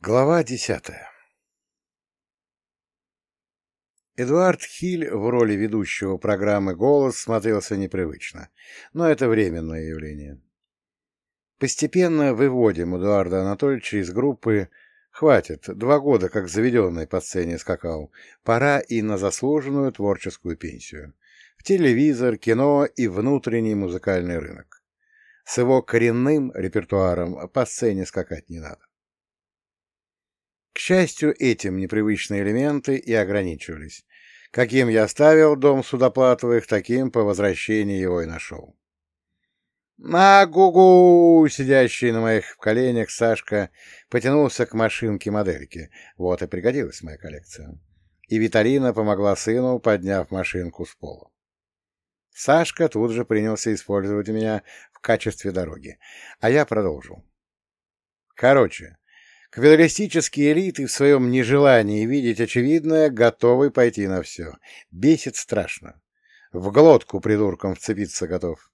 Глава десятая Эдуард Хиль в роли ведущего программы «Голос» смотрелся непривычно, но это временное явление. Постепенно выводим Эдуарда Анатольевича из группы «Хватит, два года как заведенный по сцене скакал, пора и на заслуженную творческую пенсию, в телевизор, кино и внутренний музыкальный рынок. С его коренным репертуаром по сцене скакать не надо». К счастью, этим непривычные элементы и ограничивались. Каким я оставил дом Судоплатовых, таким по возвращении его и нашел. «На гугу!» — сидящий на моих коленях Сашка потянулся к машинке модельки. Вот и пригодилась моя коллекция. И Виталина помогла сыну, подняв машинку с пола. Сашка тут же принялся использовать меня в качестве дороги, а я продолжил. Короче, Капиталистические элиты в своем нежелании видеть очевидное готовы пойти на все. Бесит страшно. В глотку придуркам вцепиться готов.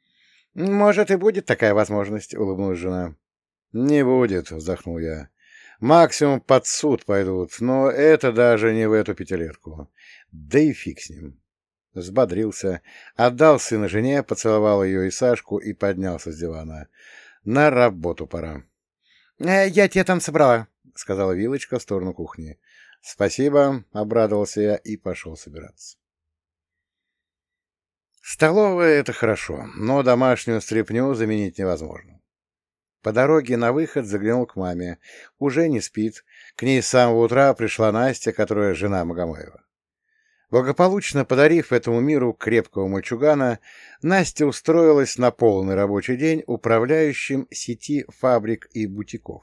— Может, и будет такая возможность, — улыбнулась жена. — Не будет, — вздохнул я. — Максимум под суд пойдут, но это даже не в эту пятилетку. Да и фиг с ним. Взбодрился, отдал сына жене, поцеловал ее и Сашку и поднялся с дивана. На работу пора. «Э, — Я тебе там собрала, — сказала Вилочка в сторону кухни. — Спасибо, — обрадовался я и пошел собираться. Столовая — это хорошо, но домашнюю стряпню заменить невозможно. По дороге на выход заглянул к маме. Уже не спит. К ней с самого утра пришла Настя, которая жена Магомаева. Благополучно подарив этому миру крепкого мальчугана, Настя устроилась на полный рабочий день управляющим сети фабрик и бутиков.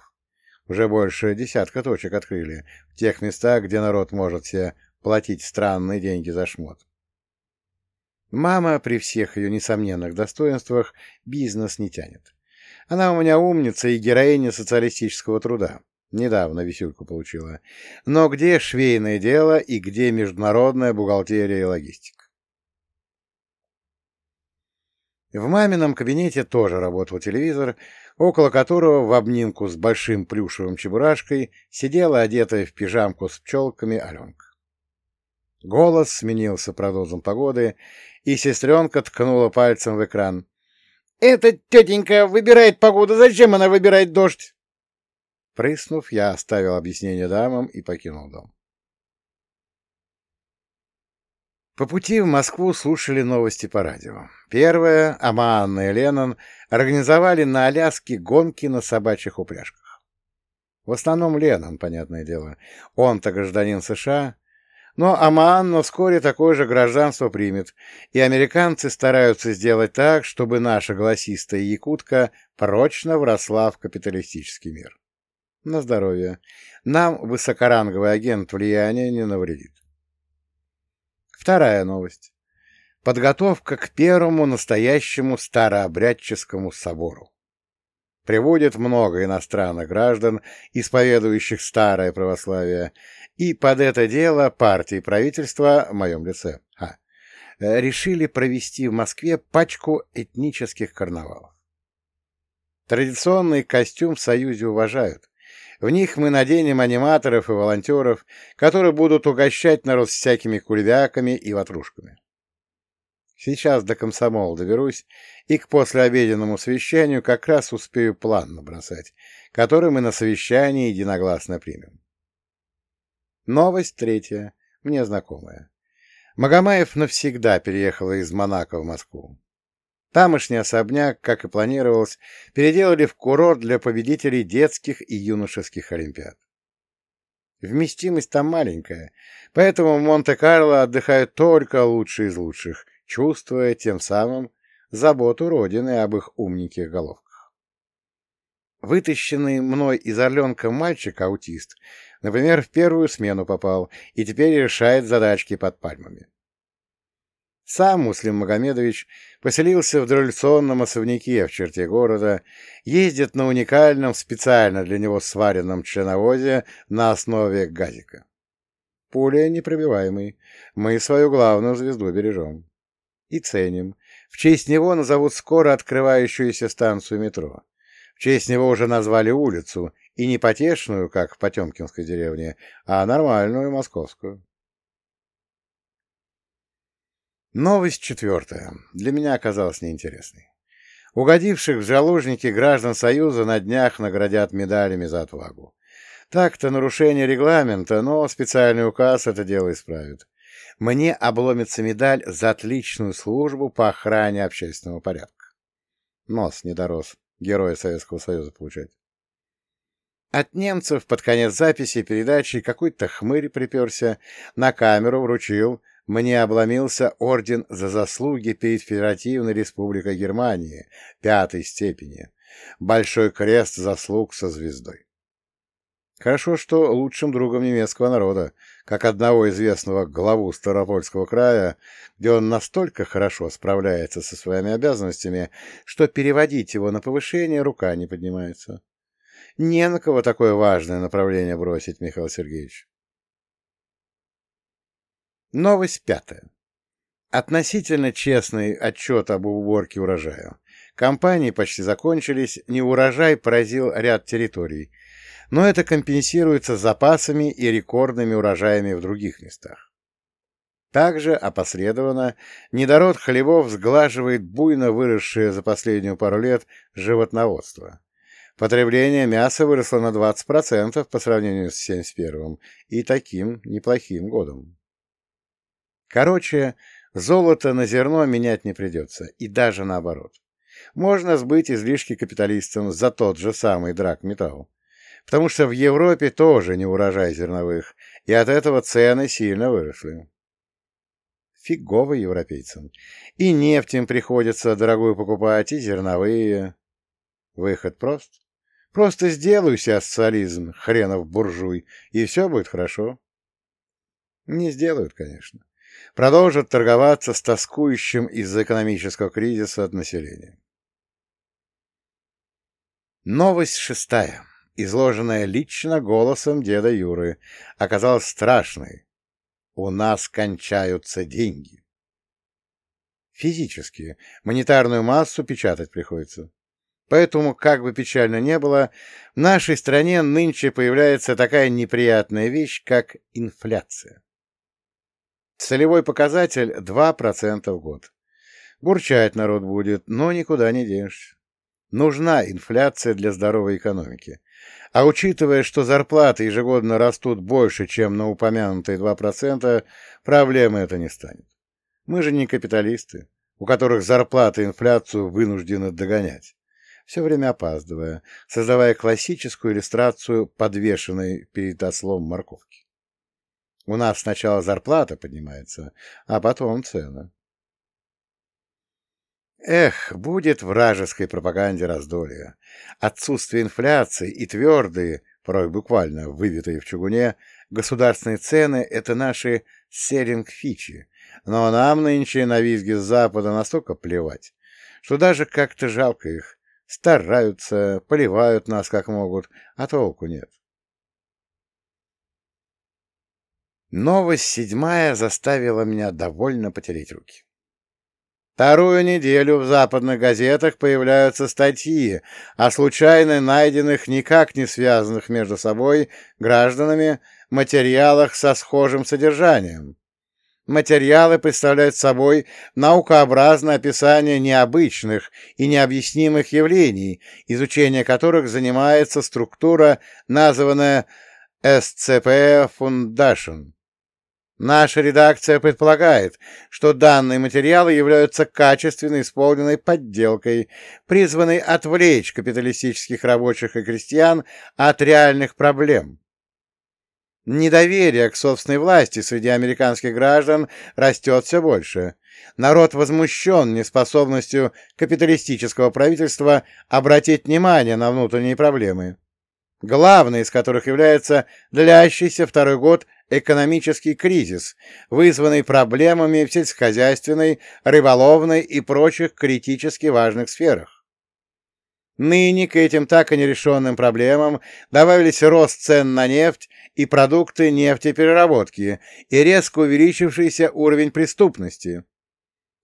Уже больше десятка точек открыли в тех местах, где народ может себе платить странные деньги за шмот. Мама при всех ее несомненных достоинствах бизнес не тянет. Она у меня умница и героиня социалистического труда. Недавно висюльку получила. Но где швейное дело и где международная бухгалтерия и логистика? В мамином кабинете тоже работал телевизор, около которого в обнимку с большим плюшевым чебурашкой сидела одетая в пижамку с пчелками Аленка. Голос сменился прогнозом погоды, и сестренка ткнула пальцем в экран. — «Эта тетенька выбирает погоду. Зачем она выбирает дождь?» Прыснув, я оставил объяснение дамам и покинул дом. По пути в Москву слушали новости по радио. Первое, Аманна и Леннон организовали на Аляске гонки на собачьих упряжках. В основном Леннон, понятное дело. Он-то гражданин США. Но Аманна вскоре такое же гражданство примет, и американцы стараются сделать так, чтобы наша голосистая якутка прочно вросла в капиталистический мир. На здоровье. Нам высокоранговый агент влияния не навредит. Вторая новость. Подготовка к первому настоящему старообрядческому собору. Приводит много иностранных граждан, исповедующих старое православие, и под это дело партии правительства, в моем лице, а, решили провести в Москве пачку этнических карнавалов. Традиционный костюм в Союзе уважают, в них мы наденем аниматоров и волонтеров, которые будут угощать народ всякими кульвяками и ватрушками. Сейчас до комсомола доберусь и к послеобеденному совещанию как раз успею план набросать, который мы на совещании единогласно примем. Новость третья, мне знакомая. Магомаев навсегда переехал из Монако в Москву. Тамошний особняк, как и планировалось, переделали в курорт для победителей детских и юношеских олимпиад. Вместимость там маленькая, поэтому в Монте-Карло отдыхают только лучшие из лучших, чувствуя тем самым заботу Родины об их умненьких головках. Вытащенный мной из Орленка мальчик-аутист, например, в первую смену попал и теперь решает задачки под пальмами. Сам Муслим Магомедович поселился в дореволюционном особняке в черте города, ездит на уникальном, специально для него сваренном членовозе на основе газика. Пуля непробиваемый, мы свою главную звезду бережем. И ценим. В честь него назовут скоро открывающуюся станцию метро. В честь него уже назвали улицу, И не потешную, как в Потемкинской деревне, а нормальную, московскую. Новость четвертая. Для меня оказалась неинтересной. Угодивших в заложники граждан Союза на днях наградят медалями за отвагу. Так-то нарушение регламента, но специальный указ это дело исправит. Мне обломится медаль за отличную службу по охране общественного порядка. Нос не дорос Героя Советского Союза получать. От немцев под конец записи передачи какой-то хмырь приперся, на камеру вручил, мне обломился орден за заслуги перед Федеративной Республикой Германии пятой степени, большой крест заслуг со звездой. Хорошо, что лучшим другом немецкого народа, как одного известного главу Старопольского края, где он настолько хорошо справляется со своими обязанностями, что переводить его на повышение рука не поднимается. Не на кого такое важное направление бросить, Михаил Сергеевич. Новость пятая. Относительно честный отчет об уборке урожая. Компании почти закончились, неурожай поразил ряд территорий, но это компенсируется запасами и рекордными урожаями в других местах. Также, опосредованно, недород хлебов сглаживает буйно выросшее за последнюю пару лет животноводство. Потребление мяса выросло на 20% по сравнению с 71-м и таким неплохим годом. Короче, золото на зерно менять не придется, и даже наоборот. Можно сбыть излишки капиталистам за тот же самый драгметалл потому что в Европе тоже не урожай зерновых, и от этого цены сильно выросли. Фигово европейцам. И нефть им приходится дорогую покупать, и зерновые. Выход прост. Просто сделаю себе социализм, хренов буржуй, и все будет хорошо. Не сделают, конечно. Продолжат торговаться с тоскующим из-за экономического кризиса от населения. Новость шестая изложенная лично голосом деда Юры, оказалась страшной. У нас кончаются деньги. Физически, монетарную массу печатать приходится. Поэтому, как бы печально не было, в нашей стране нынче появляется такая неприятная вещь, как инфляция. Целевой показатель 2% в год. Бурчать народ будет, но никуда не денешься. Нужна инфляция для здоровой экономики. А учитывая, что зарплаты ежегодно растут больше, чем на упомянутые 2%, проблемы это не станет. Мы же не капиталисты, у которых зарплаты инфляцию вынуждены догонять, все время опаздывая, создавая классическую иллюстрацию подвешенной перед ослом морковки. У нас сначала зарплата поднимается, а потом цена. Эх, будет вражеской пропаганде раздолье. Отсутствие инфляции и твердые, порой буквально выбитые в чугуне, государственные цены — это наши серинг-фичи. Но нам нынче на визги с Запада настолько плевать, что даже как-то жалко их. Стараются, поливают нас как могут, а толку нет. Новость седьмая заставила меня довольно потереть руки. Вторую неделю в западных газетах появляются статьи о случайно найденных, никак не связанных между собой гражданами материалах со схожим содержанием. Материалы представляют собой наукообразное описание необычных и необъяснимых явлений, изучение которых занимается структура, названная SCP Foundation. Наша редакция предполагает, что данные материалы являются качественно исполненной подделкой, призванной отвлечь капиталистических рабочих и крестьян от реальных проблем. Недоверие к собственной власти среди американских граждан растет все больше. Народ возмущен неспособностью капиталистического правительства обратить внимание на внутренние проблемы главной из которых является длящийся второй год экономический кризис, вызванный проблемами в сельскохозяйственной, рыболовной и прочих критически важных сферах. Ныне к этим так и нерешенным проблемам добавились рост цен на нефть и продукты нефтепереработки и резко увеличившийся уровень преступности.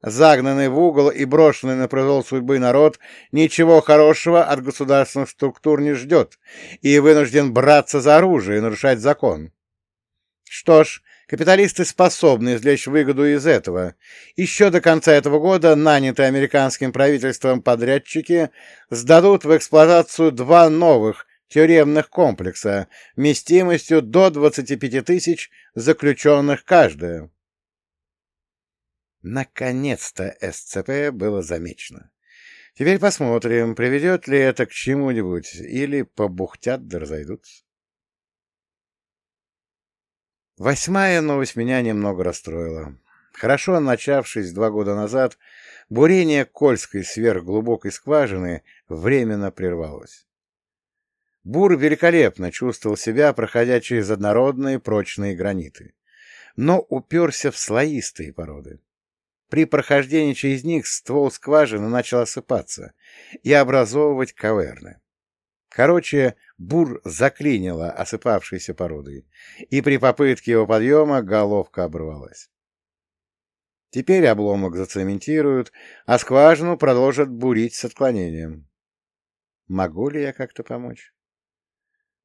Загнанный в угол и брошенный на произвол судьбы народ ничего хорошего от государственных структур не ждет и вынужден браться за оружие и нарушать закон. Что ж, капиталисты способны извлечь выгоду из этого. Еще до конца этого года нанятые американским правительством подрядчики сдадут в эксплуатацию два новых тюремных комплекса вместимостью до 25 тысяч заключенных каждое. Наконец-то СЦП было замечено. Теперь посмотрим, приведет ли это к чему-нибудь, или побухтят да разойдутся. Восьмая новость меня немного расстроила. Хорошо начавшись два года назад, бурение Кольской сверхглубокой скважины временно прервалось. Бур великолепно чувствовал себя, проходя через однородные прочные граниты, но уперся в слоистые породы. При прохождении через них ствол скважины начал осыпаться и образовывать каверны. Короче, бур заклинило осыпавшейся породой, и при попытке его подъема головка оборвалась. Теперь обломок зацементируют, а скважину продолжат бурить с отклонением. Могу ли я как-то помочь?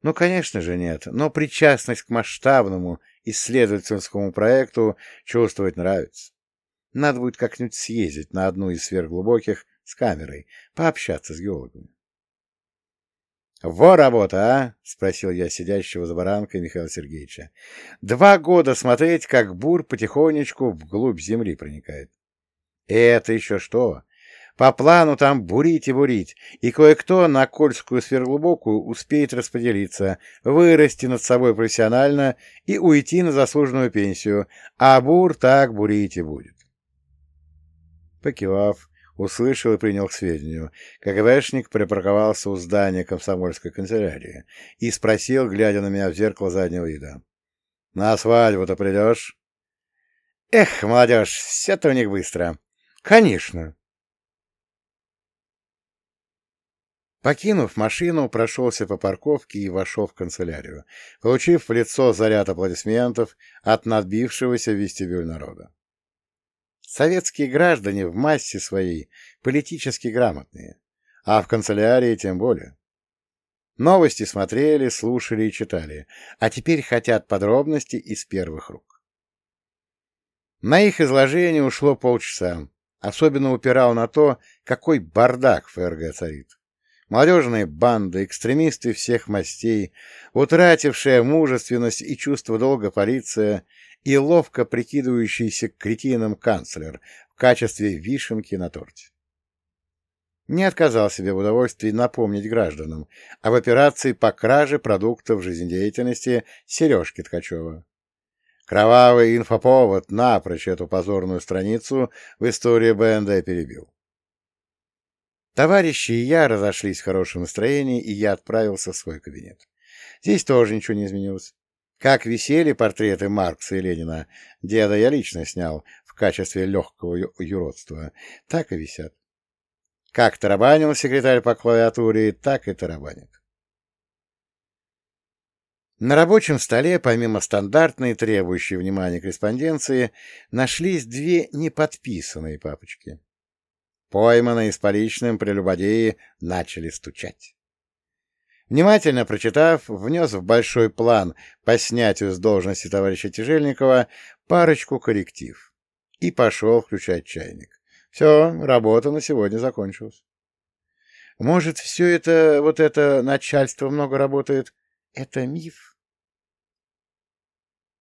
Ну, конечно же, нет, но причастность к масштабному исследовательскому проекту чувствовать нравится. Надо будет как-нибудь съездить на одну из сверхглубоких с камерой, пообщаться с геологами. «Во работа, а?» — спросил я сидящего за баранкой Михаила Сергеевича. «Два года смотреть, как бур потихонечку вглубь земли проникает». «Это еще что? По плану там бурить и бурить, и кое-кто на Кольскую сверхглубокую успеет распределиться, вырасти над собой профессионально и уйти на заслуженную пенсию, а бур так бурить и будет». Покивав, услышал и принял к сведению. КГБшник припарковался у здания комсомольской канцелярии и спросил, глядя на меня в зеркало заднего вида. — На свадьбу-то придешь? — Эх, молодежь, все-то у них быстро. — Конечно. Покинув машину, прошелся по парковке и вошел в канцелярию, получив в лицо заряд аплодисментов от надбившегося вестибюль народа. Советские граждане в массе своей политически грамотные, а в канцелярии тем более. Новости смотрели, слушали и читали, а теперь хотят подробности из первых рук. На их изложение ушло полчаса. Особенно упирал на то, какой бардак в ФРГ царит. Молодежные банды, экстремисты всех мастей, утратившая мужественность и чувство долга полиция и ловко прикидывающийся кретином канцлер в качестве вишенки на торте. Не отказал себе в удовольствии напомнить гражданам об операции по краже продуктов жизнедеятельности Сережки Ткачева. Кровавый инфоповод напрочь эту позорную страницу в истории БНД перебил. Товарищи и я разошлись в хорошем настроении, и я отправился в свой кабинет. Здесь тоже ничего не изменилось. Как висели портреты Маркса и Ленина, деда я лично снял в качестве легкого юродства, так и висят. Как тарабанил секретарь по клавиатуре, так и тарабанит. На рабочем столе, помимо стандартной, требующей внимания корреспонденции, нашлись две неподписанные папочки. Пойманные с поличным прелюбодеи начали стучать. Внимательно прочитав, внес в большой план по снятию с должности товарища Тяжельникова парочку корректив и пошел включать чайник. Все, работа на сегодня закончилась. Может, все это, вот это начальство много работает? Это миф?